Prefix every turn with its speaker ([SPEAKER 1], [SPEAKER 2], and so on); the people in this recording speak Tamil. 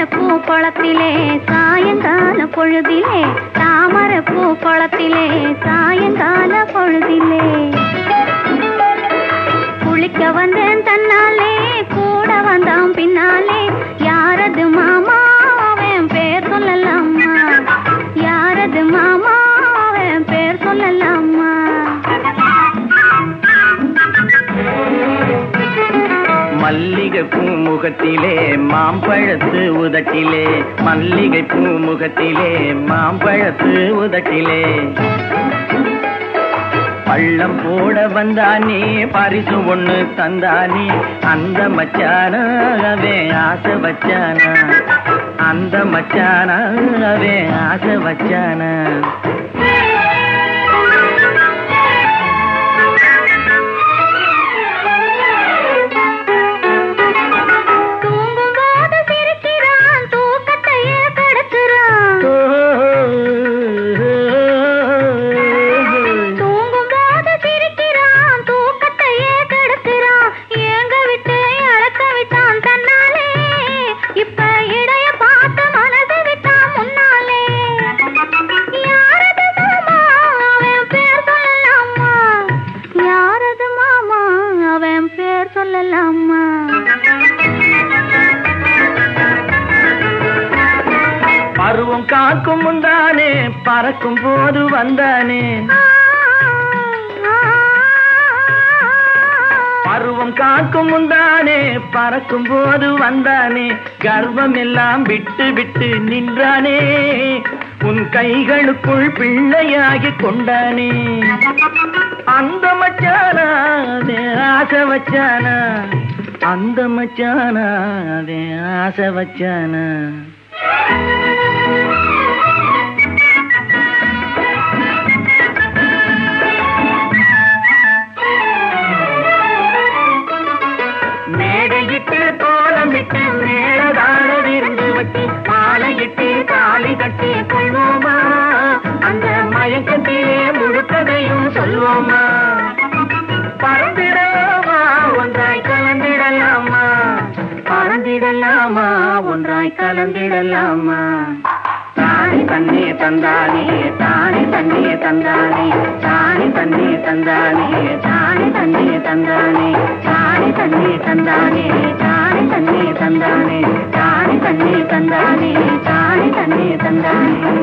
[SPEAKER 1] தாமரப்பூ குளத்திலே சாயங்கால பொழுதிலே தாமரப்பூ குளத்திலே சாயங்கால பொழுதிலே. குளிக்க வந்தேன் தன்னாலே கூட வந்தான் பின்னாலே. யாரது மாமா அவன் பேர் சொல்லலாமா யாரது மாமா அவன் பேர் சொல்லலாம்
[SPEAKER 2] மல்லிகை பூமுகத்திலே மாம்பழத்து உதட்டிலே மல்லிகை பூமுகத்திலே மாம்பழத்து உதட்டிலே. பள்ளம் போட வந்தானே பரிசு ஒண்ணு தந்தானே அந்த மச்சானாவே ஆசை வச்சானா? அந்த மச்சானாவே ஆசை வச்சானா? காக்கும் முந்தானே பறக்கும் போது வந்தானே. பருவம் காக்கும் முந்தானே பறக்கும் போது வந்தானே. கர்வம் எல்லாம் விட்டு விட்டு நின்றானே. உன் கைகளுக்குள் பிள்ளையாகி கொண்டானே. அந்த மச்சானா ஆசை வச்சானா அந்த மச்சானா அதே ஆசை வச்சானா சொல்வோமா பறந்திடலாமா? ஒன்றாய் கலந்திடலாமா? பறந்திடலாமா? ஒன்றாய் கலந்திடலாமா? தானி தண்ணே தந்தானே தானி தண்ணே தந்தானே தானி தண்ணே தந்தானே தானி தண்ணே தந்தானே தானி தண்ணே தந்தானே தானி தண்ணே தந்தானே தானி தண்ணே தந்தானே தானி தண்ணே தந்தானே.